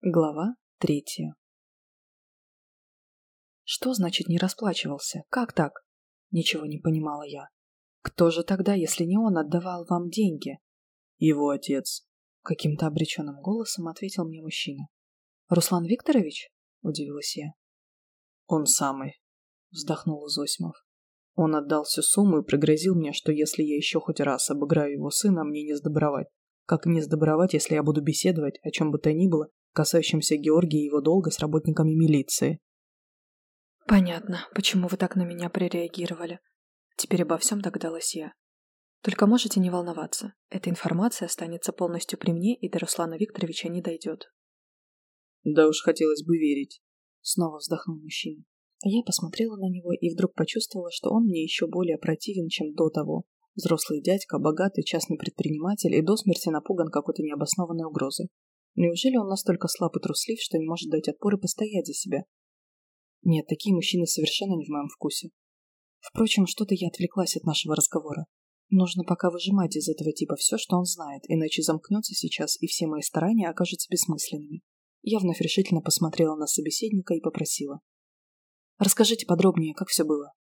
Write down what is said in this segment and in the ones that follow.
Глава третья. Что значит не расплачивался? Как так? Ничего не понимала я. Кто же тогда, если не он, отдавал вам деньги? Его отец. Каким-то обреченным голосом ответил мне мужчина. Руслан Викторович? Удивилась я. Он самый. Вздохнул Зосимов. Он отдал всю сумму и пригрозил мне, что если я еще хоть раз обыграю его сына, мне не сдобровать. Как не сдобровать, если я буду беседовать, о чем бы то ни было, касающимся Георгия и его долга с работниками милиции. Понятно, почему вы так на меня прореагировали. Теперь обо всем догадалась я. Только можете не волноваться. Эта информация останется полностью при мне и до Руслана Викторовича не дойдет. Да уж хотелось бы верить. Снова вздохнул мужчина. Я посмотрела на него и вдруг почувствовала, что он мне еще более противен, чем до того. Взрослый дядька, богатый частный предприниматель и до смерти напуган какой-то необоснованной угрозой. Неужели он настолько слаб и труслив, что не может дать отпор и постоять за себя? Нет, такие мужчины совершенно не в моем вкусе. Впрочем, что-то я отвлеклась от нашего разговора. Нужно пока выжимать из этого типа все, что он знает, иначе замкнется сейчас, и все мои старания окажутся бессмысленными. Я вновь решительно посмотрела на собеседника и попросила. «Расскажите подробнее, как все было».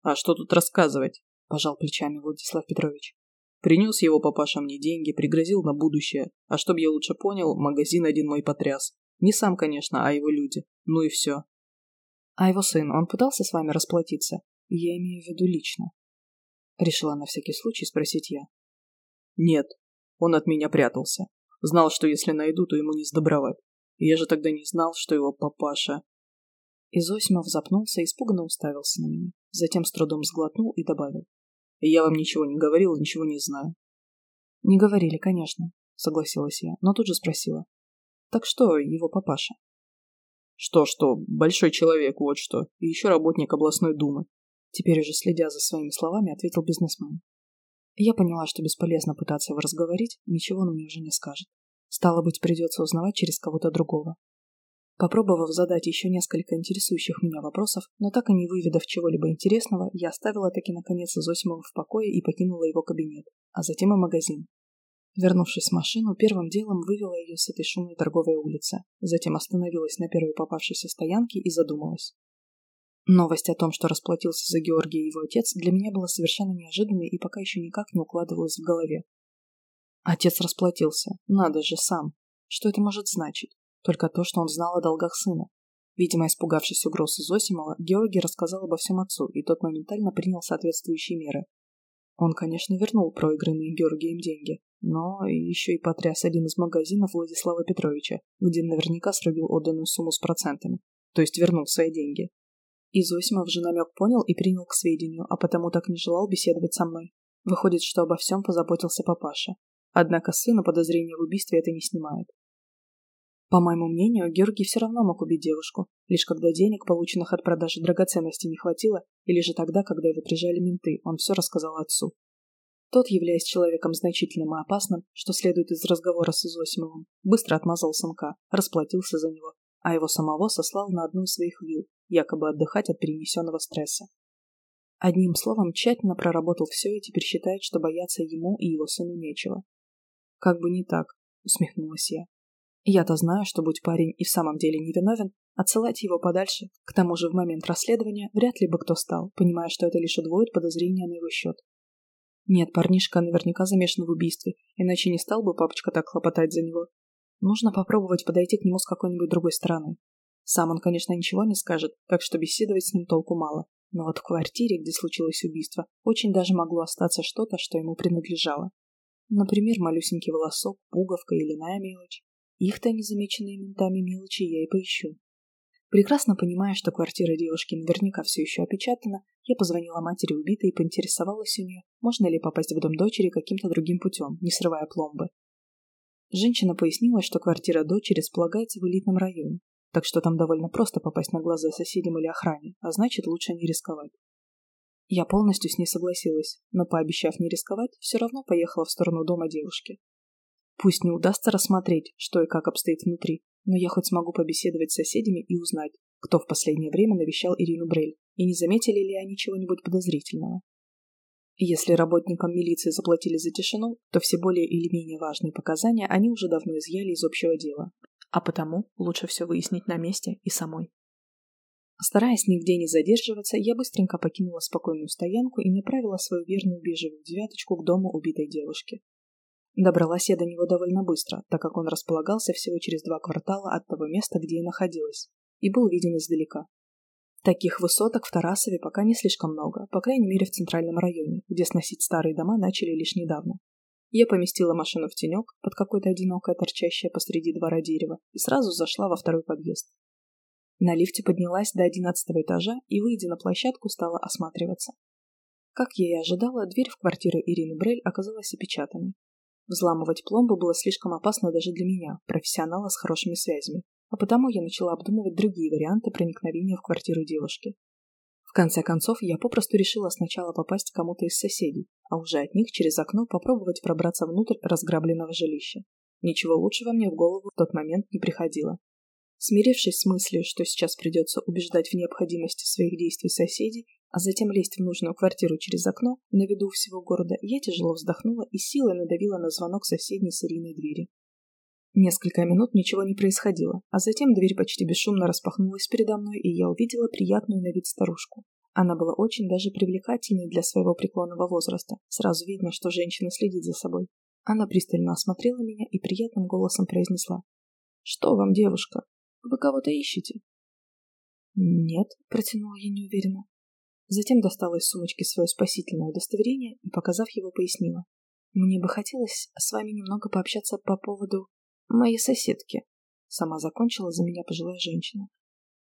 «А что тут рассказывать?» – пожал плечами Владислав Петрович. Принес его папаша мне деньги, пригрозил на будущее. А чтоб я лучше понял, магазин один мой потряс. Не сам, конечно, а его люди. Ну и все. А его сын, он пытался с вами расплатиться? Я имею в виду лично. Решила на всякий случай спросить я. Нет, он от меня прятался. Знал, что если найду, то ему не сдобровать. Я же тогда не знал, что его папаша... Изосимов запнулся и испуганно уставился на меня. Затем с трудом сглотнул и добавил. Я вам ничего не говорил ничего не знаю. Не говорили, конечно, согласилась я, но тут же спросила. Так что его папаша? Что-что, большой человек, вот что, и еще работник областной думы. Теперь уже следя за своими словами, ответил бизнесмен. Я поняла, что бесполезно пытаться его разговорить, ничего он мне уже не скажет. Стало быть, придется узнавать через кого-то другого. Попробовав задать еще несколько интересующих меня вопросов, но так и не выведав чего-либо интересного, я оставила таки наконец Зосимова в покое и покинула его кабинет, а затем и магазин. Вернувшись в машину, первым делом вывела ее с этой шумной торговой улицы, затем остановилась на первой попавшейся стоянке и задумалась. Новость о том, что расплатился за Георгия его отец, для меня была совершенно неожиданной и пока еще никак не укладывалась в голове. Отец расплатился. Надо же, сам. Что это может значить? Только то, что он знал о долгах сына. Видимо, испугавшись угроз Зосимова, Георгий рассказал обо всем отцу, и тот моментально принял соответствующие меры. Он, конечно, вернул проигранные Георгием деньги, но еще и потряс один из магазинов Владислава Петровича, где наверняка срубил отданную сумму с процентами, то есть вернул свои деньги. И Зосимов же намек понял и принял к сведению, а потому так не желал беседовать со мной. Выходит, что обо всем позаботился папаша. Однако сына подозрения в убийстве это не снимает. По моему мнению, Георгий все равно мог убить девушку, лишь когда денег, полученных от продажи драгоценностей, не хватило, или же тогда, когда его прижали менты, он все рассказал отцу. Тот, являясь человеком значительным и опасным, что следует из разговора с Изосимовым, быстро отмазал сынка, расплатился за него, а его самого сослал на одну из своих вилл, якобы отдыхать от перенесенного стресса. Одним словом, тщательно проработал все и теперь считает, что бояться ему и его сыну нечего. «Как бы не так», — усмехнулась я. Я-то знаю, что будь парень и в самом деле невиновен, отсылать его подальше, к тому же в момент расследования, вряд ли бы кто стал, понимая, что это лишь удвоит подозрения на его счет. Нет, парнишка наверняка замешан в убийстве, иначе не стал бы папочка так хлопотать за него. Нужно попробовать подойти к нему с какой-нибудь другой стороны. Сам он, конечно, ничего не скажет, так что беседовать с ним толку мало. Но вот в квартире, где случилось убийство, очень даже могло остаться что-то, что ему принадлежало. Например, малюсенький волосок, пуговка или иная мелочь. Их-то незамеченные ментами мелочи я и поищу. Прекрасно понимая, что квартира девушки наверняка все еще опечатана, я позвонила матери убитой и поинтересовалась у нее, можно ли попасть в дом дочери каким-то другим путем, не срывая пломбы. Женщина пояснила, что квартира дочери располагается в элитном районе, так что там довольно просто попасть на глаза соседям или охране, а значит лучше не рисковать. Я полностью с ней согласилась, но пообещав не рисковать, все равно поехала в сторону дома девушки. Пусть не удастся рассмотреть, что и как обстоит внутри, но я хоть смогу побеседовать с соседями и узнать, кто в последнее время навещал Ирину Брель, и не заметили ли они чего-нибудь подозрительного. Если работникам милиции заплатили за тишину, то все более или менее важные показания они уже давно изъяли из общего дела. А потому лучше все выяснить на месте и самой. Стараясь нигде не задерживаться, я быстренько покинула спокойную стоянку и направила свою верную бежевую девяточку к дому убитой девушки. Добралась я до него довольно быстро, так как он располагался всего через два квартала от того места, где я находилась, и был виден издалека. Таких высоток в Тарасове пока не слишком много, по крайней мере в центральном районе, где сносить старые дома начали лишь недавно. Я поместила машину в тенек под какое-то одинокое торчащее посреди двора дерево и сразу зашла во второй подъезд. На лифте поднялась до одиннадцатого этажа и, выйдя на площадку, стала осматриваться. Как я и ожидала, дверь в квартиру Ирины Брель оказалась опечатанной. Взламывать пломбу было слишком опасно даже для меня, профессионала с хорошими связями, а потому я начала обдумывать другие варианты проникновения в квартиру девушки. В конце концов, я попросту решила сначала попасть кому-то из соседей, а уже от них через окно попробовать пробраться внутрь разграбленного жилища. Ничего лучшего мне в голову в тот момент не приходило. Смирившись с мыслью, что сейчас придется убеждать в необходимости своих действий соседей, а затем лезть в нужную квартиру через окно, на виду всего города, я тяжело вздохнула и силой надавила на звонок соседней с Ириной двери. Несколько минут ничего не происходило, а затем дверь почти бесшумно распахнулась передо мной, и я увидела приятную на вид старушку. Она была очень даже привлекательной для своего преклонного возраста. Сразу видно, что женщина следит за собой. Она пристально осмотрела меня и приятным голосом произнесла. «Что вам, девушка? Вы кого-то ищете?» «Нет», — протянула я неуверенно. Затем достала из сумочки свое спасительное удостоверение и, показав его, пояснила. «Мне бы хотелось с вами немного пообщаться по поводу моей соседки. Сама закончила за меня пожилая женщина.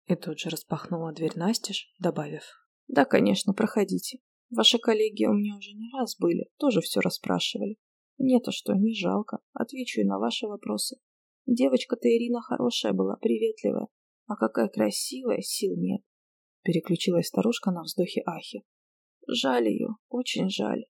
И тут же распахнула дверь настежь, добавив. Да, конечно, проходите. Ваши коллеги у меня уже не раз были, тоже все расспрашивали. Мне-то что, не жалко. Отвечу и на ваши вопросы. Девочка-то Ирина хорошая была, приветливая. А какая красивая, сил нет. Переключилась старушка на вздохе ахи. Жаль ее, очень жаль.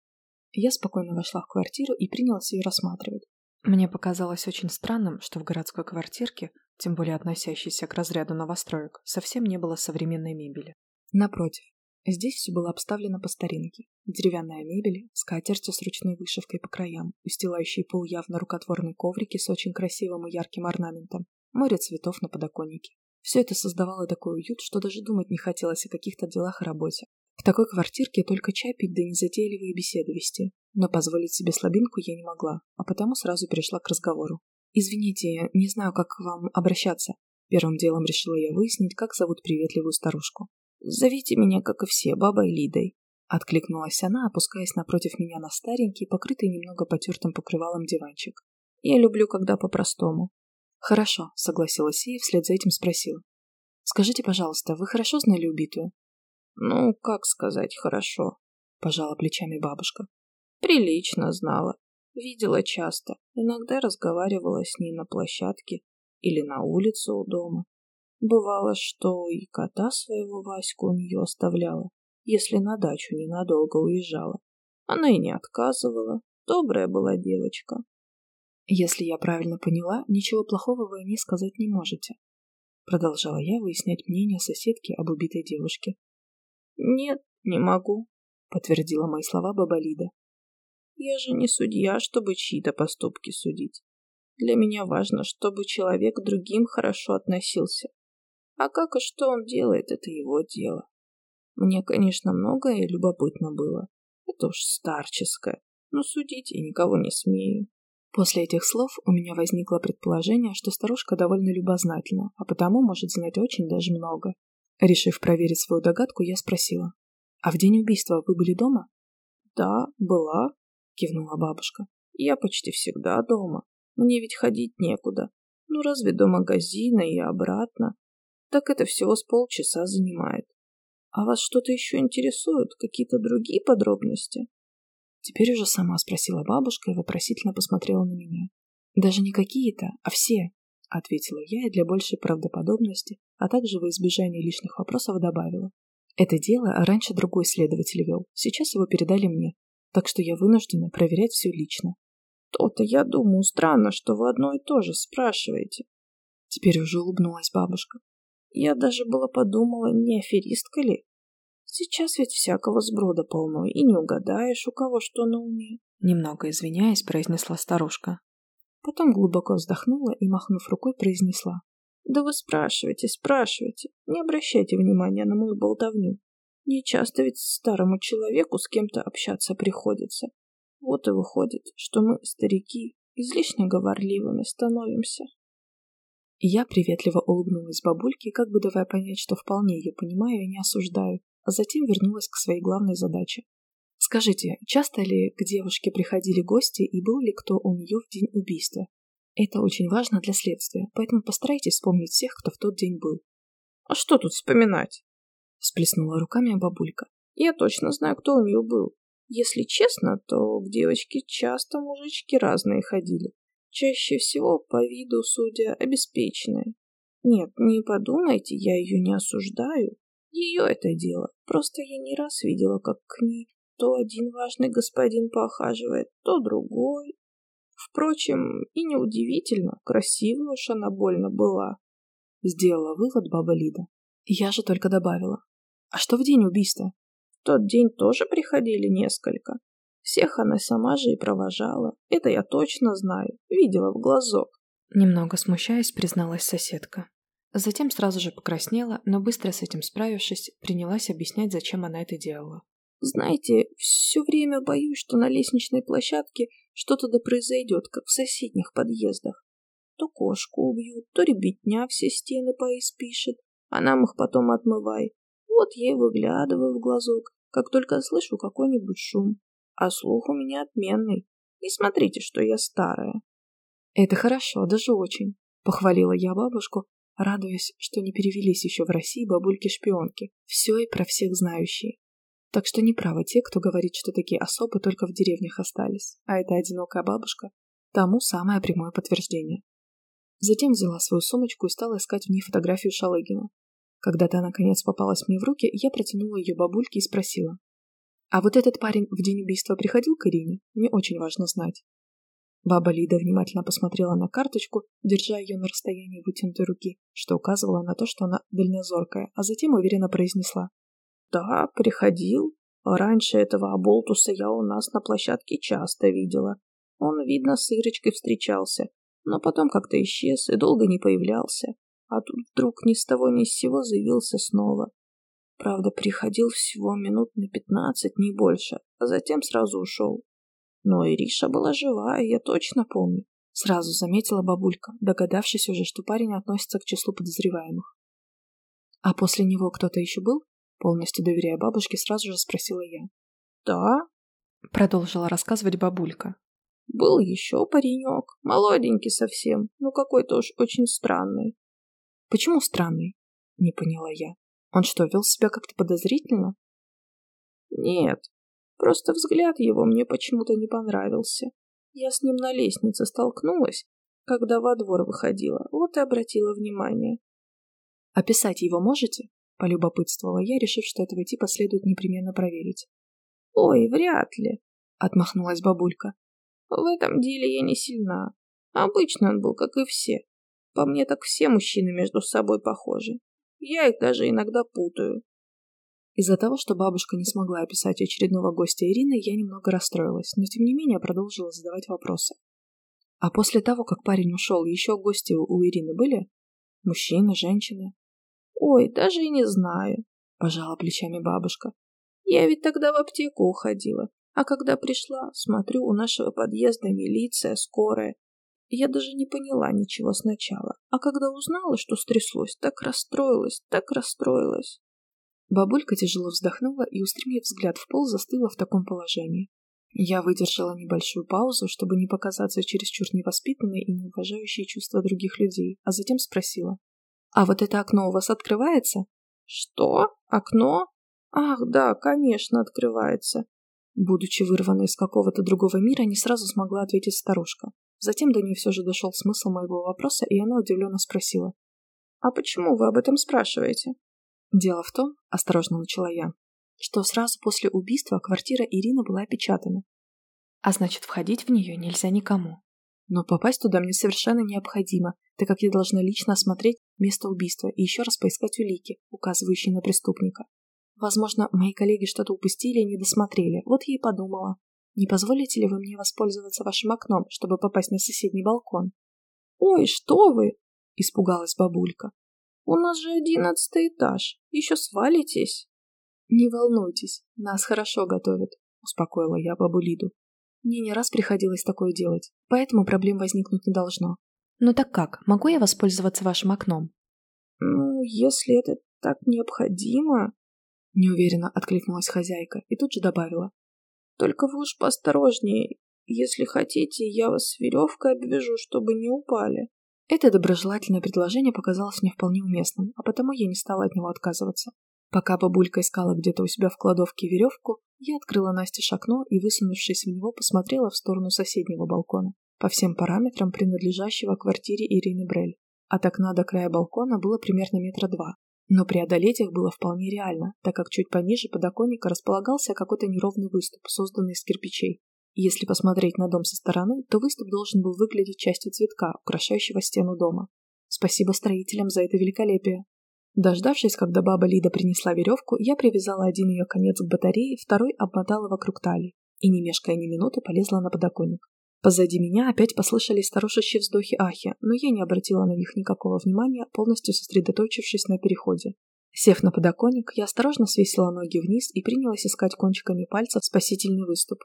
Я спокойно вошла в квартиру и принялась ее рассматривать. Мне показалось очень странным, что в городской квартирке, тем более относящейся к разряду новостроек, совсем не было современной мебели. Напротив, здесь все было обставлено по старинке. Деревянная мебель, скатерти с ручной вышивкой по краям, устилающие пол явно рукотворные коврики с очень красивым и ярким орнаментом, море цветов на подоконнике. Все это создавало такой уют, что даже думать не хотелось о каких-то делах и работе. В такой квартирке только чай пить да незатейливые беседы вести. Но позволить себе слабинку я не могла, а потому сразу перешла к разговору. «Извините, не знаю, как к вам обращаться». Первым делом решила я выяснить, как зовут приветливую старушку. «Зовите меня, как и все, бабой Лидой», — откликнулась она, опускаясь напротив меня на старенький, покрытый немного потертым покрывалом диванчик. «Я люблю, когда по-простому». «Хорошо», — согласилась и вслед за этим спросила. «Скажите, пожалуйста, вы хорошо знали убитую?» «Ну, как сказать, хорошо», — пожала плечами бабушка. Прилично знала. Видела часто. Иногда разговаривала с ней на площадке или на улице у дома. Бывало, что и кота своего Ваську у нее оставляла, если на дачу ненадолго уезжала. Она и не отказывала. Добрая была девочка. Если я правильно поняла, ничего плохого вы о ней сказать не можете. Продолжала я выяснять мнение соседки об убитой девушке. Нет, не могу, подтвердила мои слова баба Лида. Я же не судья, чтобы чьи-то поступки судить. Для меня важно, чтобы человек другим хорошо относился. А как и что он делает, это его дело. Мне, конечно, многое любопытно было. Это уж старческое. Но судить я никого не смею. После этих слов у меня возникло предположение, что старушка довольно любознательна, а потому может знать очень даже много. Решив проверить свою догадку, я спросила. «А в день убийства вы были дома?» «Да, была», кивнула бабушка. Я почти всегда дома. Мне ведь ходить некуда. Ну разве до магазина и обратно? Так это всего с полчаса занимает. А вас что-то еще интересует? Какие-то другие подробности? Теперь уже сама спросила бабушка и вопросительно посмотрела на меня. Даже не какие-то, а все, ответила я и для большей правдоподобности, а также во избежание лишних вопросов добавила. Это дело раньше другой следователь вел, сейчас его передали мне, так что я вынуждена проверять все лично. То-то я думаю, странно, что вы одно и то же спрашиваете. Теперь уже улыбнулась бабушка. Я даже было подумала, не аферистка ли? Сейчас ведь всякого сброда полно, и не угадаешь, у кого что на уме. Немного извиняясь, произнесла старушка. Потом глубоко вздохнула и, махнув рукой, произнесла. «Да вы спрашивайте, спрашивайте. Не обращайте внимания на мою болтовню. Не часто ведь старому человеку с кем-то общаться приходится. Вот и выходит, что мы, старики, излишне говорливыми становимся». Я приветливо улыбнулась бабульке, как бы давая понять, что вполне ее понимаю и не осуждаю, а затем вернулась к своей главной задаче. Скажите, часто ли к девушке приходили гости и был ли кто у нее в день убийства? Это очень важно для следствия, поэтому постарайтесь вспомнить всех, кто в тот день был. А что тут вспоминать? Всплеснула руками бабулька. Я точно знаю, кто у нее был. Если честно, то к девочке часто мужички разные ходили. Чаще всего, по виду, судя, обеспеченные. Нет, не подумайте, я ее не осуждаю. Ее это дело. Просто я не раз видела, как к ней то один важный господин похаживает, то другой. Впрочем, и неудивительно, красивая уж она больно была. Сделала вывод баба Лида. Я же только добавила. А что в день убийства? В тот день тоже приходили несколько. Всех она сама же и провожала. Это я точно знаю. Видела в глазок. Немного смущаясь, призналась соседка. Затем сразу же покраснела, но быстро с этим справившись, принялась объяснять, зачем она это делала. Знаете, все время боюсь, что на лестничной площадке что-то да произойдет, как в соседних подъездах. То кошку убьют, то ребятня все стены поиспишет, а нам их потом отмывай. Вот я и выглядываю в глазок, как только слышу какой-нибудь шум а слух у меня отменный. Не смотрите, что я старая. Это хорошо, даже очень, похвалила я бабушку, радуясь, что не перевелись еще в России бабульки-шпионки, все и про всех знающие. Так что неправы те, кто говорит, что такие особы только в деревнях остались, а эта одинокая бабушка тому самое прямое подтверждение. Затем взяла свою сумочку и стала искать в ней фотографию Шалыгина. Когда та наконец попалась мне в руки, я протянула ее бабульке и спросила. А вот этот парень в день убийства приходил к Ирине? Мне очень важно знать. Баба Лида внимательно посмотрела на карточку, держа ее на расстоянии вытянутой руки, что указывало на то, что она дальнозоркая, а затем уверенно произнесла. «Да, приходил. Раньше этого оболтуса я у нас на площадке часто видела. Он, видно, с Ирочкой встречался, но потом как-то исчез и долго не появлялся. А тут вдруг ни с того ни с сего заявился снова. Правда, приходил всего минут на пятнадцать, не больше, а затем сразу ушел. Но Ириша была жива, я точно помню. Сразу заметила бабулька, догадавшись уже, что парень относится к числу подозреваемых. А после него кто-то еще был? Полностью доверяя бабушке, сразу же спросила я. Да, продолжила рассказывать бабулька. Был еще паренек, молоденький совсем, но какой-то уж очень странный. Почему странный? Не поняла я. Он что, вел себя как-то подозрительно? Нет, просто взгляд его мне почему-то не понравился. Я с ним на лестнице столкнулась, когда во двор выходила, вот и обратила внимание. «Описать его можете?» — полюбопытствовала я, решив, что этого типа следует непременно проверить. «Ой, вряд ли», — отмахнулась бабулька. «В этом деле я не сильна. Обычно он был, как и все. По мне так все мужчины между собой похожи. Я их даже иногда путаю. Из-за того, что бабушка не смогла описать очередного гостя Ирины, я немного расстроилась, но тем не менее продолжила задавать вопросы. А после того, как парень ушел, еще гости у Ирины были? Мужчины, женщины? Ой, даже и не знаю, пожала плечами бабушка. Я ведь тогда в аптеку уходила, а когда пришла, смотрю, у нашего подъезда милиция, скорая, я даже не поняла ничего сначала, а когда узнала, что стряслось, так расстроилась, так расстроилась. Бабулька тяжело вздохнула и, устремив взгляд в пол, застыла в таком положении. Я выдержала небольшую паузу, чтобы не показаться чересчур невоспитанной и не уважающей чувства других людей, а затем спросила. «А вот это окно у вас открывается?» «Что? Окно? Ах, да, конечно, открывается». Будучи вырванной из какого-то другого мира, не сразу смогла ответить старушка. Затем до нее все же дошел смысл моего вопроса, и она удивленно спросила. «А почему вы об этом спрашиваете?» «Дело в том, — осторожно начала я, — что сразу после убийства квартира Ирины была опечатана. А значит, входить в нее нельзя никому. Но попасть туда мне совершенно необходимо, так как я должна лично осмотреть место убийства и еще раз поискать улики, указывающие на преступника. Возможно, мои коллеги что-то упустили и не досмотрели, вот я и подумала. Не позволите ли вы мне воспользоваться вашим окном, чтобы попасть на соседний балкон? Ой, что вы! Испугалась бабулька. У нас же одиннадцатый этаж. Еще свалитесь. Не волнуйтесь, нас хорошо готовят, успокоила я бабу Лиду. Мне не раз приходилось такое делать, поэтому проблем возникнуть не должно. Ну так как, могу я воспользоваться вашим окном? Ну, если это так необходимо, неуверенно откликнулась хозяйка и тут же добавила. Только вы уж поосторожнее. Если хотите, я вас веревкой обвяжу, чтобы не упали. Это доброжелательное предложение показалось мне вполне уместным, а потому я не стала от него отказываться. Пока бабулька искала где-то у себя в кладовке веревку, я открыла Насте окно и, высунувшись в него, посмотрела в сторону соседнего балкона, по всем параметрам принадлежащего квартире Ирины Брель. От окна до края балкона было примерно метра два, но преодолеть их было вполне реально, так как чуть пониже подоконника располагался какой-то неровный выступ, созданный из кирпичей. Если посмотреть на дом со стороны, то выступ должен был выглядеть частью цветка, украшающего стену дома. Спасибо строителям за это великолепие. Дождавшись, когда баба Лида принесла веревку, я привязала один ее конец к батарее, второй обмотала вокруг талии и, не мешкая ни минуты, полезла на подоконник. Позади меня опять послышались старушащие вздохи-ахи, но я не обратила на них никакого внимания, полностью сосредоточившись на переходе. Сев на подоконник, я осторожно свесила ноги вниз и принялась искать кончиками пальцев спасительный выступ.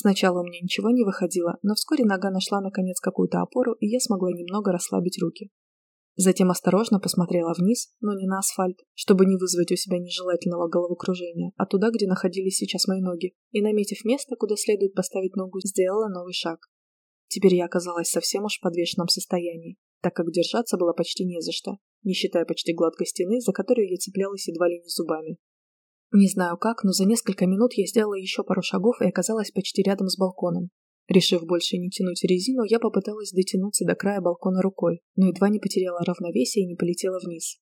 Сначала у меня ничего не выходило, но вскоре нога нашла наконец какую-то опору, и я смогла немного расслабить руки. Затем осторожно посмотрела вниз, но не на асфальт, чтобы не вызвать у себя нежелательного головокружения, а туда, где находились сейчас мои ноги, и, наметив место, куда следует поставить ногу, сделала новый шаг. Теперь я оказалась совсем уж в подвешенном состоянии, так как держаться было почти не за что, не считая почти гладкой стены, за которую я цеплялась едва ли не зубами. Не знаю как, но за несколько минут я сделала еще пару шагов и оказалась почти рядом с балконом, Решив больше не тянуть резину, я попыталась дотянуться до края балкона рукой, но едва не потеряла равновесие и не полетела вниз.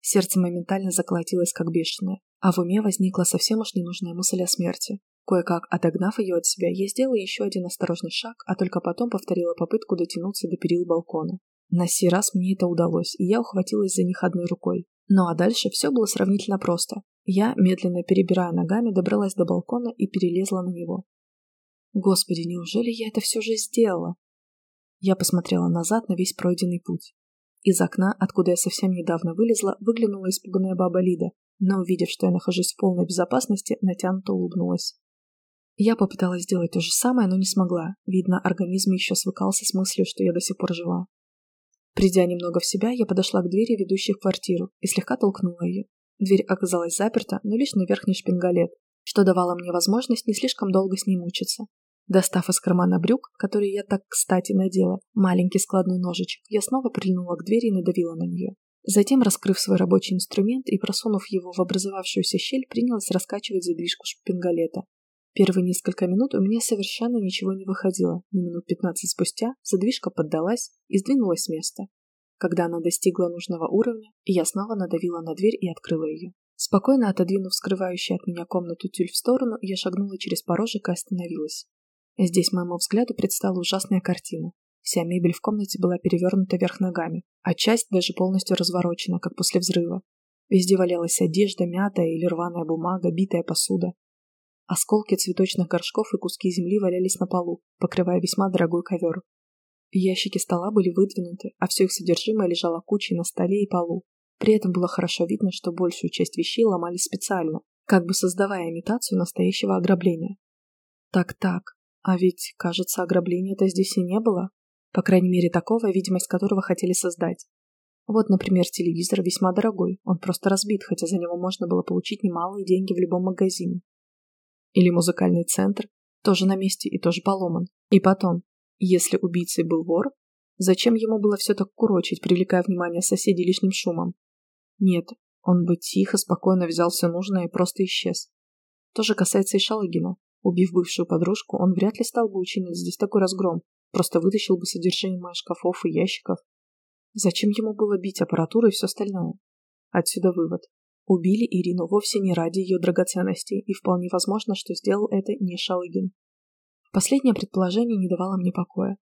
Сердце моментально заколотилось как бешеное, а в уме возникла совсем уж ненужная мысль о смерти. Кое-как отогнав ее от себя, я сделала еще один осторожный шаг, а только потом повторила попытку дотянуться до перил балкона. На сей раз мне это удалось, и я ухватилась за них одной рукой. Ну а дальше все было сравнительно просто. Я, медленно перебирая ногами, добралась до балкона и перелезла на него. Господи, неужели я это все же сделала? Я посмотрела назад на весь пройденный путь. Из окна, откуда я совсем недавно вылезла, выглянула испуганная баба Лида, но, увидев, что я нахожусь в полной безопасности, натянуто улыбнулась. Я попыталась сделать то же самое, но не смогла. Видно, организм еще свыкался с мыслью, что я до сих пор жива. Придя немного в себя, я подошла к двери, ведущей в квартиру, и слегка толкнула ее. Дверь оказалась заперта, но лишь на верхний шпингалет, что давало мне возможность не слишком долго с ней мучиться. Достав из кармана брюк, которые я так кстати надела, маленький складной ножичек, я снова прильнула к двери и надавила на нее. Затем, раскрыв свой рабочий инструмент и просунув его в образовавшуюся щель, принялась раскачивать задвижку шпингалета. Первые несколько минут у меня совершенно ничего не выходило, но минут пятнадцать спустя задвижка поддалась и сдвинулась с места. Когда она достигла нужного уровня, я снова надавила на дверь и открыла ее. Спокойно отодвинув скрывающую от меня комнату тюль в сторону, я шагнула через порожек и остановилась. Здесь моему взгляду предстала ужасная картина. Вся мебель в комнате была перевернута вверх ногами, а часть даже полностью разворочена, как после взрыва. Везде валялась одежда, мятая или рваная бумага, битая посуда. Осколки цветочных горшков и куски земли валялись на полу, покрывая весьма дорогой ковер. Ящики стола были выдвинуты, а все их содержимое лежало кучей на столе и полу. При этом было хорошо видно, что большую часть вещей ломали специально, как бы создавая имитацию настоящего ограбления. Так-так, а ведь, кажется, ограбления-то здесь и не было. По крайней мере, такого, видимость которого хотели создать. Вот, например, телевизор весьма дорогой, он просто разбит, хотя за него можно было получить немалые деньги в любом магазине. Или музыкальный центр, тоже на месте и тоже поломан. И потом, если убийцей был вор, зачем ему было все так курочить, привлекая внимание соседей лишним шумом? Нет, он бы тихо, спокойно взял все нужное и просто исчез. То же касается и Шалыгина. Убив бывшую подружку, он вряд ли стал бы учинить здесь такой разгром, просто вытащил бы содержимое шкафов и ящиков. Зачем ему было бить аппаратуру и все остальное? Отсюда вывод. Убили Ирину вовсе не ради ее драгоценностей, и вполне возможно, что сделал это не Шалыгин. Последнее предположение не давало мне покоя.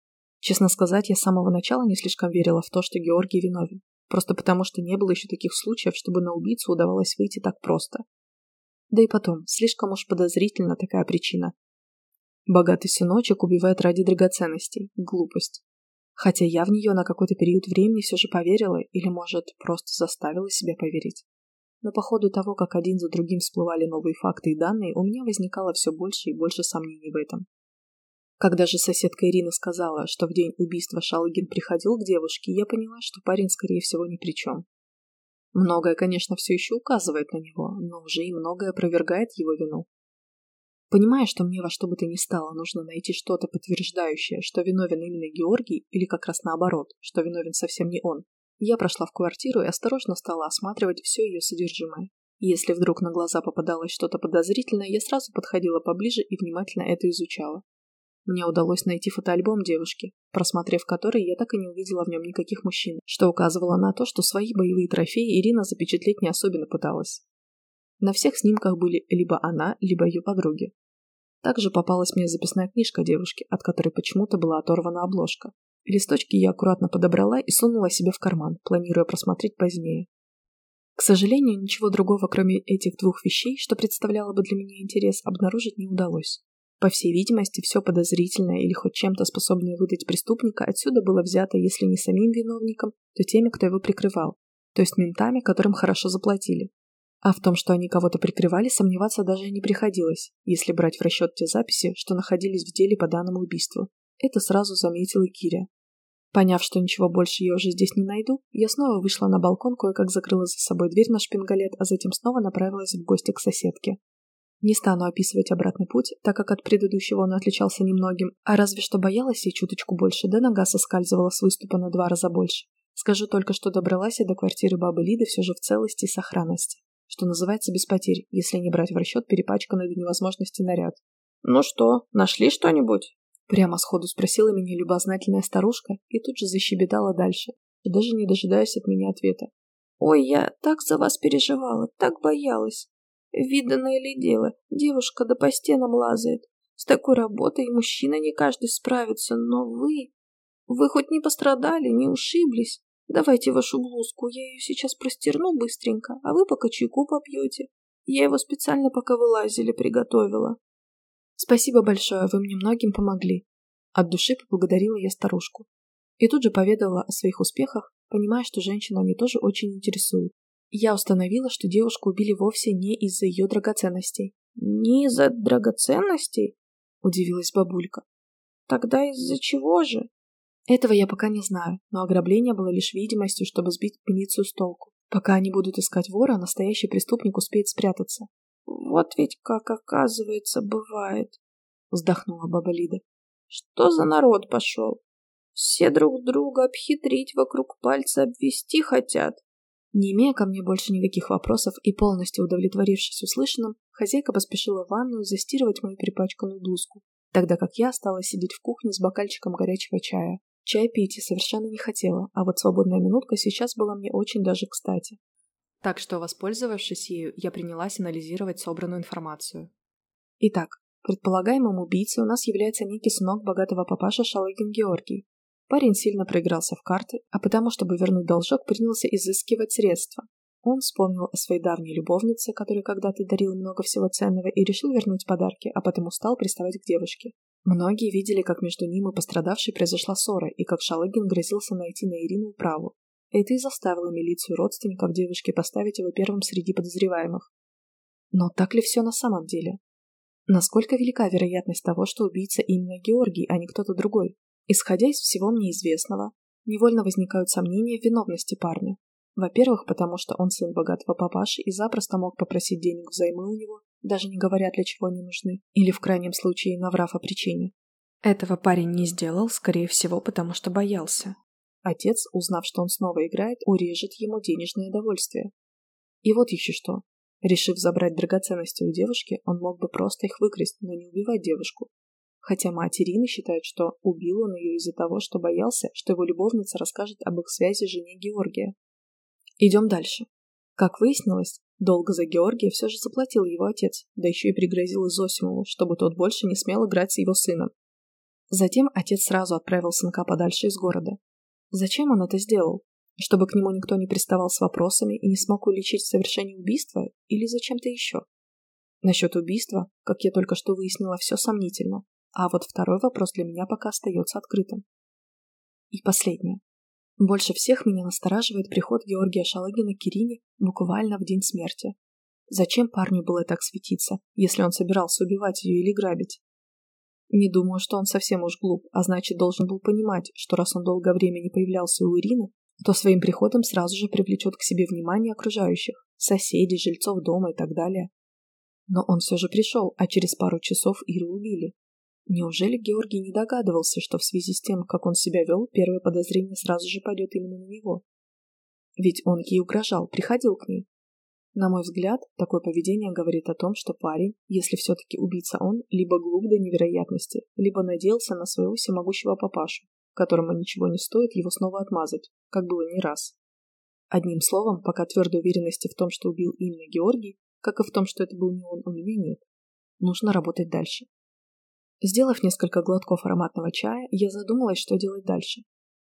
Честно сказать, я с самого начала не слишком верила в то, что Георгий виновен. Просто потому, что не было еще таких случаев, чтобы на убийцу удавалось выйти так просто. Да и потом, слишком уж подозрительна такая причина. Богатый сыночек убивает ради драгоценностей. Глупость. Хотя я в нее на какой-то период времени все же поверила, или, может, просто заставила себя поверить. Но по ходу того, как один за другим всплывали новые факты и данные, у меня возникало все больше и больше сомнений в этом. Когда же соседка Ирина сказала, что в день убийства Шалыгин приходил к девушке, я поняла, что парень, скорее всего, ни при чем. Многое, конечно, все еще указывает на него, но уже и многое опровергает его вину. Понимая, что мне во что бы то ни стало нужно найти что-то подтверждающее, что виновен именно Георгий, или как раз наоборот, что виновен совсем не он, я прошла в квартиру и осторожно стала осматривать все ее содержимое. Если вдруг на глаза попадалось что-то подозрительное, я сразу подходила поближе и внимательно это изучала. Мне удалось найти фотоальбом девушки, просмотрев который, я так и не увидела в нем никаких мужчин, что указывало на то, что свои боевые трофеи Ирина запечатлеть не особенно пыталась. На всех снимках были либо она, либо ее подруги. Также попалась мне записная книжка девушки, от которой почему-то была оторвана обложка. Листочки я аккуратно подобрала и сунула себе в карман, планируя просмотреть позднее. К сожалению, ничего другого, кроме этих двух вещей, что представляло бы для меня интерес, обнаружить не удалось. По всей видимости, все подозрительное или хоть чем-то способное выдать преступника отсюда было взято, если не самим виновником, то теми, кто его прикрывал, то есть ментами, которым хорошо заплатили. А в том, что они кого-то прикрывали, сомневаться даже не приходилось, если брать в расчет те записи, что находились в деле по данному убийству. Это сразу заметила Киря. Поняв, что ничего больше я уже здесь не найду, я снова вышла на балкон, кое-как закрыла за собой дверь на шпингалет, а затем снова направилась в гости к соседке. Не стану описывать обратный путь, так как от предыдущего он отличался немногим, а разве что боялась я чуточку больше, да нога соскальзывала с выступа на два раза больше. Скажу только, что добралась я до квартиры бабы Лиды все же в целости и сохранности, что называется без потерь, если не брать в расчет перепачканный до невозможности наряд. «Ну что, нашли что-нибудь?» Прямо сходу спросила меня любознательная старушка и тут же защебетала дальше, даже не дожидаясь от меня ответа. «Ой, я так за вас переживала, так боялась. Виданное ли дело, девушка да по стенам лазает. С такой работой мужчина не каждый справится, но вы... Вы хоть не пострадали, не ушиблись? Давайте вашу блузку, я ее сейчас простерну быстренько, а вы пока чайку попьете. Я его специально пока вы лазили приготовила. Спасибо большое, вы мне многим помогли. От души поблагодарила я старушку. И тут же поведала о своих успехах, понимая, что женщину они тоже очень интересуют. Я установила, что девушку убили вовсе не из-за ее драгоценностей. «Не из-за драгоценностей?» – удивилась бабулька. «Тогда из-за чего же?» Этого я пока не знаю, но ограбление было лишь видимостью, чтобы сбить милицию с толку. Пока они будут искать вора, настоящий преступник успеет спрятаться. «Вот ведь как, оказывается, бывает», — вздохнула баба Лида. «Что за народ пошел? Все друг друга обхитрить, вокруг пальца обвести хотят. Не имея ко мне больше никаких вопросов и полностью удовлетворившись услышанным, хозяйка поспешила в ванную застирывать мою перепачканную блузку, тогда как я осталась сидеть в кухне с бокальчиком горячего чая. Чай пить я совершенно не хотела, а вот свободная минутка сейчас была мне очень даже кстати. Так что, воспользовавшись ею, я принялась анализировать собранную информацию. Итак, предполагаемым убийцей у нас является некий сынок богатого папаша Шалыгин Георгий, Парень сильно проигрался в карты, а потому, чтобы вернуть должок, принялся изыскивать средства. Он вспомнил о своей давней любовнице, которой когда-то дарил много всего ценного, и решил вернуть подарки, а потом устал приставать к девушке. Многие видели, как между ним и пострадавшей произошла ссора, и как Шалыгин грозился найти на Ирину управу. Это и заставило милицию родственников девушки поставить его первым среди подозреваемых. Но так ли все на самом деле? Насколько велика вероятность того, что убийца именно Георгий, а не кто-то другой? Исходя из всего мне известного, невольно возникают сомнения в виновности парня. Во-первых, потому что он сын богатого папаши и запросто мог попросить денег взаймы у него, даже не говоря, для чего они нужны, или в крайнем случае наврав о причине. Этого парень не сделал, скорее всего, потому что боялся. Отец, узнав, что он снова играет, урежет ему денежное удовольствие. И вот еще что. Решив забрать драгоценности у девушки, он мог бы просто их выкрасть, но не убивать девушку, хотя мать Ирины считает, что убил он ее из-за того, что боялся, что его любовница расскажет об их связи жене Георгия. Идем дальше. Как выяснилось, долго за Георгия все же заплатил его отец, да еще и пригрозил Изосимову, чтобы тот больше не смел играть с его сыном. Затем отец сразу отправил сынка подальше из города. Зачем он это сделал? Чтобы к нему никто не приставал с вопросами и не смог уличить в совершении убийства или зачем-то еще? Насчет убийства, как я только что выяснила, все сомнительно. А вот второй вопрос для меня пока остается открытым. И последнее. Больше всех меня настораживает приход Георгия Шалыгина к Ирине буквально в день смерти. Зачем парню было так светиться, если он собирался убивать ее или грабить? Не думаю, что он совсем уж глуп, а значит должен был понимать, что раз он долгое время не появлялся у Ирины, то своим приходом сразу же привлечет к себе внимание окружающих, соседей, жильцов дома и так далее. Но он все же пришел, а через пару часов Иру убили. Неужели Георгий не догадывался, что в связи с тем, как он себя вел, первое подозрение сразу же пойдет именно на него? Ведь он ей угрожал, приходил к ней. На мой взгляд, такое поведение говорит о том, что парень, если все-таки убийца он, либо глуп до невероятности, либо надеялся на своего всемогущего папашу, которому ничего не стоит его снова отмазать, как было не раз. Одним словом, пока твердой уверенности в том, что убил именно Георгий, как и в том, что это был не он, у меня нет. Нужно работать дальше. Сделав несколько глотков ароматного чая, я задумалась, что делать дальше.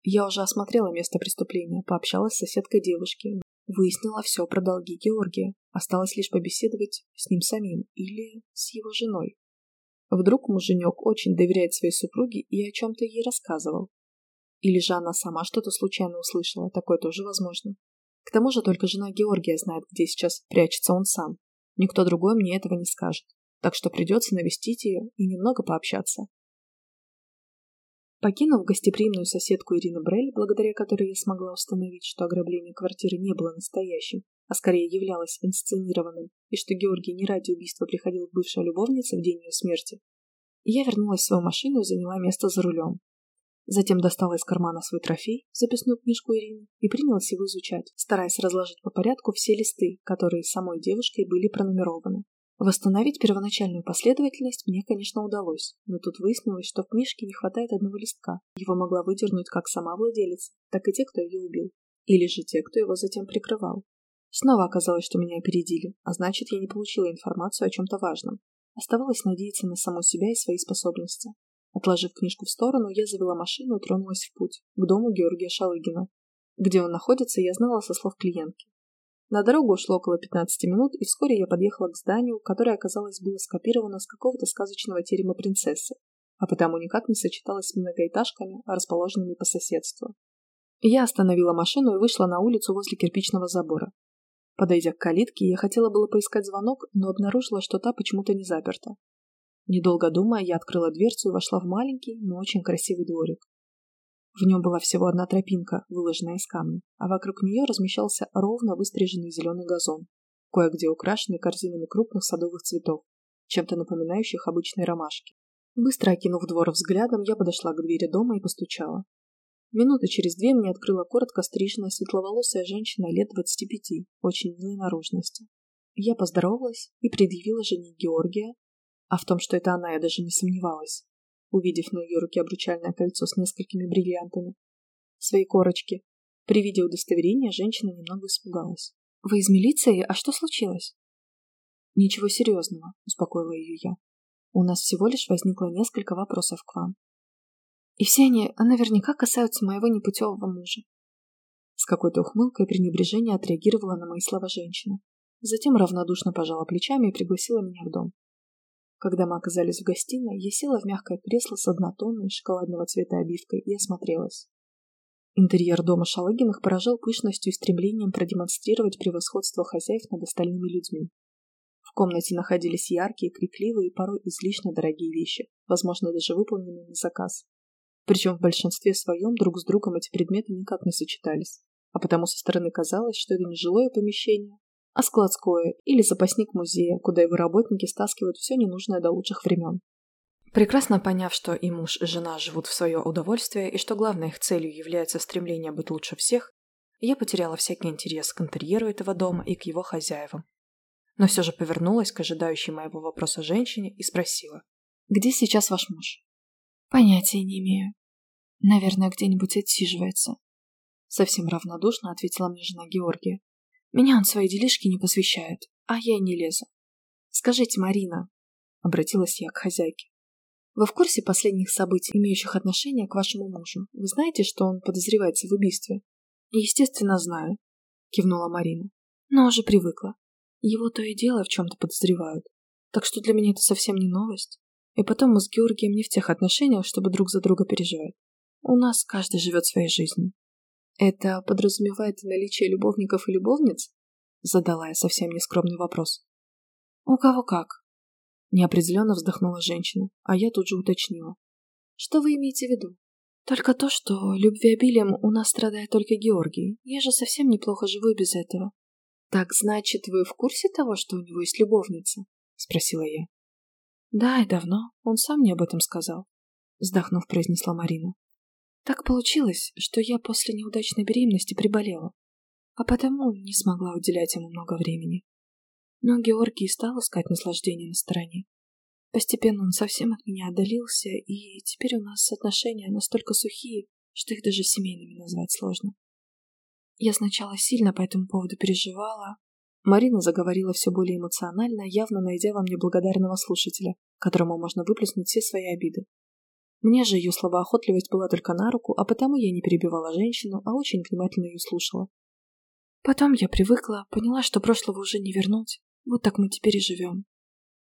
Я уже осмотрела место преступления, пообщалась с соседкой девушки, выяснила все про долги Георгия. Осталось лишь побеседовать с ним самим или с его женой. Вдруг муженек очень доверяет своей супруге и о чем-то ей рассказывал. Или же она сама что-то случайно услышала, такое тоже возможно. К тому же только жена Георгия знает, где сейчас прячется он сам. Никто другой мне этого не скажет, так что придется навестить ее и немного пообщаться. Покинув гостеприимную соседку Ирину Брель, благодаря которой я смогла установить, что ограбление квартиры не было настоящим, а скорее являлось инсценированным, и что Георгий не ради убийства приходил к бывшей любовнице в день ее смерти, я вернулась в свою машину и заняла место за рулем. Затем достала из кармана свой трофей, записную книжку Ирины, и принялась его изучать, стараясь разложить по порядку все листы, которые самой девушкой были пронумерованы. Восстановить первоначальную последовательность мне, конечно, удалось, но тут выяснилось, что в книжке не хватает одного листка. Его могла выдернуть как сама владелица, так и те, кто ее убил. Или же те, кто его затем прикрывал. Снова оказалось, что меня опередили, а значит, я не получила информацию о чем-то важном. Оставалось надеяться на саму себя и свои способности. Отложив книжку в сторону, я завела машину и тронулась в путь, к дому Георгия Шалыгина. Где он находится, я знала со слов клиентки. На дорогу ушло около 15 минут, и вскоре я подъехала к зданию, которое, оказалось, было скопировано с какого-то сказочного терема принцессы, а потому никак не сочеталось с многоэтажками, расположенными по соседству. Я остановила машину и вышла на улицу возле кирпичного забора. Подойдя к калитке, я хотела было поискать звонок, но обнаружила, что та почему-то не заперта. Недолго думая, я открыла дверцу и вошла в маленький, но очень красивый дворик. В нем была всего одна тропинка, выложенная из камня, а вокруг нее размещался ровно выстриженный зеленый газон, кое-где украшенный корзинами крупных садовых цветов, чем-то напоминающих обычные ромашки. Быстро окинув двор взглядом, я подошла к двери дома и постучала. Минуты через две мне открыла коротко стриженная светловолосая женщина лет двадцати пяти, очень милой наружности. Я поздоровалась и предъявила жене Георгия, а в том, что это она, я даже не сомневалась увидев на ее руке обручальное кольцо с несколькими бриллиантами. Свои корочки. При виде удостоверения женщина немного испугалась. «Вы из милиции? А что случилось?» «Ничего серьезного», — успокоила ее я. «У нас всего лишь возникло несколько вопросов к вам. И все они наверняка касаются моего непутевого мужа». С какой-то ухмылкой пренебрежения отреагировала на мои слова женщина. Затем равнодушно пожала плечами и пригласила меня в дом. Когда мы оказались в гостиной, я села в мягкое кресло с однотонной шоколадного цвета обивкой и осмотрелась. Интерьер дома Шалыгиных поражал пышностью и стремлением продемонстрировать превосходство хозяев над остальными людьми. В комнате находились яркие, крикливые и порой излишне дорогие вещи, возможно, даже выполненные на заказ. Причем в большинстве своем друг с другом эти предметы никак не сочетались, а потому со стороны казалось, что это не жилое помещение, а складское или запасник музея, куда его работники стаскивают все ненужное до лучших времен. Прекрасно поняв, что и муж, и жена живут в свое удовольствие, и что главной их целью является стремление быть лучше всех, я потеряла всякий интерес к интерьеру этого дома и к его хозяевам. Но все же повернулась к ожидающей моего вопроса женщине и спросила. «Где сейчас ваш муж?» «Понятия не имею. Наверное, где-нибудь отсиживается». Совсем равнодушно ответила мне жена Георгия. Меня он свои делишки не посвящает, а я не лезу. Скажите, Марина, обратилась я к хозяйке. Вы в курсе последних событий, имеющих отношение к вашему мужу? Вы знаете, что он подозревается в убийстве? Естественно, знаю, кивнула Марина. Но уже привыкла. Его то и дело в чем-то подозревают. Так что для меня это совсем не новость. И потом мы с Георгием не в тех отношениях, чтобы друг за друга переживать. У нас каждый живет своей жизнью. Это подразумевает наличие любовников и любовниц? Задала я совсем нескромный вопрос. У кого как? Неопределенно вздохнула женщина, а я тут же уточнила. Что вы имеете в виду? Только то, что любвеобилием у нас страдает только Георгий. Я же совсем неплохо живу без этого. Так значит, вы в курсе того, что у него есть любовница? Спросила я. Да, и давно. Он сам мне об этом сказал. Вздохнув, произнесла Марина. Так получилось, что я после неудачной беременности приболела, а потому не смогла уделять ему много времени. Но Георгий стал искать наслаждение на стороне. Постепенно он совсем от меня отдалился, и теперь у нас отношения настолько сухие, что их даже семейными назвать сложно. Я сначала сильно по этому поводу переживала. Марина заговорила все более эмоционально, явно найдя во мне благодарного слушателя, которому можно выплеснуть все свои обиды. Мне же ее словоохотливость была только на руку, а потому я не перебивала женщину, а очень внимательно ее слушала. Потом я привыкла, поняла, что прошлого уже не вернуть. Вот так мы теперь и живем.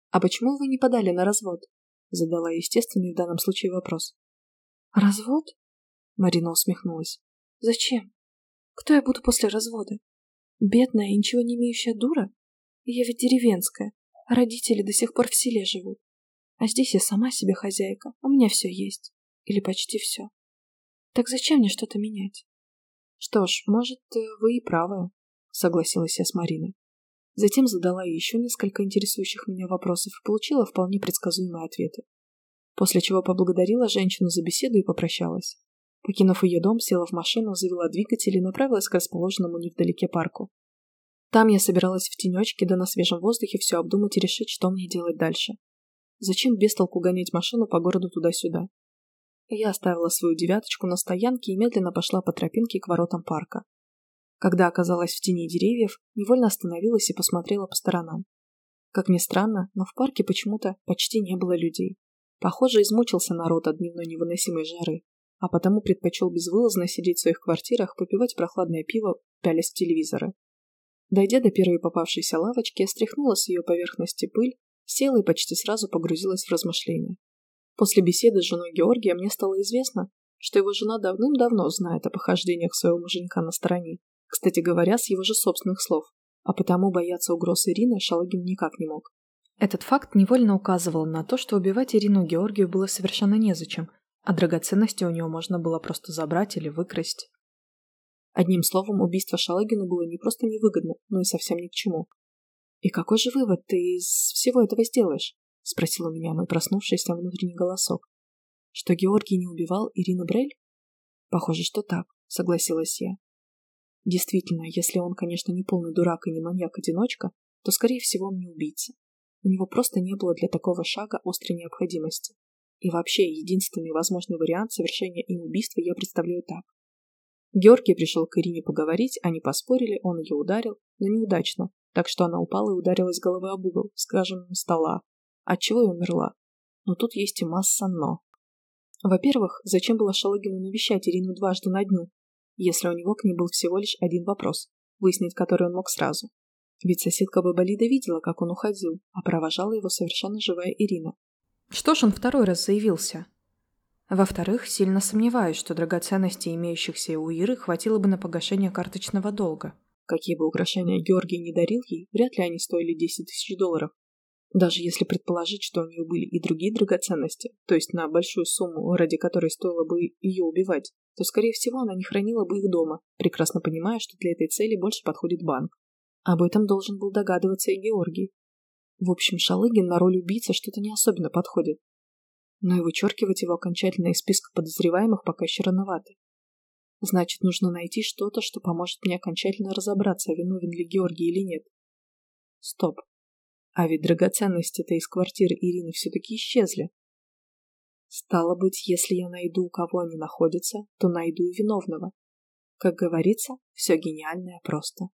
«А почему вы не подали на развод?» Задала естественный в данном случае вопрос. «Развод?» Марина усмехнулась. «Зачем? Кто я буду после развода? Бедная и ничего не имеющая дура? Я ведь деревенская, а родители до сих пор в селе живут. А здесь я сама себе хозяйка, у меня все есть. Или почти все. Так зачем мне что-то менять? Что ж, может, э, вы и правы, согласилась я с Мариной. Затем задала еще несколько интересующих меня вопросов и получила вполне предсказуемые ответы. После чего поблагодарила женщину за беседу и попрощалась. Покинув ее дом, села в машину, завела двигатель и направилась к расположенному невдалеке парку. Там я собиралась в тенечке, да на свежем воздухе все обдумать и решить, что мне делать дальше. Зачем без толку гонять машину по городу туда-сюда? Я оставила свою девяточку на стоянке и медленно пошла по тропинке к воротам парка. Когда оказалась в тени деревьев, невольно остановилась и посмотрела по сторонам. Как ни странно, но в парке почему-то почти не было людей. Похоже, измучился народ от дневной невыносимой жары, а потому предпочел безвылазно сидеть в своих квартирах, попивать прохладное пиво, пялясь в телевизоры. Дойдя до первой попавшейся лавочки, я стряхнула с ее поверхности пыль села и почти сразу погрузилась в размышления. После беседы с женой Георгия мне стало известно, что его жена давным-давно знает о похождениях своего муженька на стороне, кстати говоря, с его же собственных слов, а потому бояться угроз Ирины Шалагин никак не мог. Этот факт невольно указывал на то, что убивать Ирину Георгию было совершенно незачем, а драгоценности у него можно было просто забрать или выкрасть. Одним словом, убийство Шалагина было не просто невыгодно, но и совсем ни к чему. «И какой же вывод ты из всего этого сделаешь?» — спросил у меня мой проснувшийся внутренний голосок. «Что Георгий не убивал Ирину Брель?» «Похоже, что так», — согласилась я. Действительно, если он, конечно, не полный дурак и не маньяк-одиночка, то, скорее всего, он не убийца. У него просто не было для такого шага острой необходимости. И вообще, единственный возможный вариант совершения им убийства я представляю так. Георгий пришел к Ирине поговорить, они поспорили, он ее ударил, но неудачно, так что она упала и ударилась головой об угол, скажем, стола, отчего и умерла. Но тут есть и масса «но». Во-первых, зачем было Шалыгину навещать Ирину дважды на дню, если у него к ней был всего лишь один вопрос, выяснить который он мог сразу? Ведь соседка Бабалида видела, как он уходил, а провожала его совершенно живая Ирина. Что ж он второй раз заявился? Во-вторых, сильно сомневаюсь, что драгоценностей, имеющихся у Иры, хватило бы на погашение карточного долга. Какие бы украшения Георгий не дарил ей, вряд ли они стоили 10 тысяч долларов. Даже если предположить, что у нее были и другие драгоценности, то есть на большую сумму, ради которой стоило бы ее убивать, то, скорее всего, она не хранила бы их дома, прекрасно понимая, что для этой цели больше подходит банк. Об этом должен был догадываться и Георгий. В общем, Шалыгин на роль убийцы что-то не особенно подходит. Но и вычеркивать его окончательно из списка подозреваемых пока еще рановато. Значит, нужно найти что-то, что поможет мне окончательно разобраться, виновен ли Георгий или нет. Стоп. А ведь драгоценности-то из квартиры Ирины все-таки исчезли. Стало быть, если я найду, у кого они находятся, то найду и виновного. Как говорится, все гениальное просто.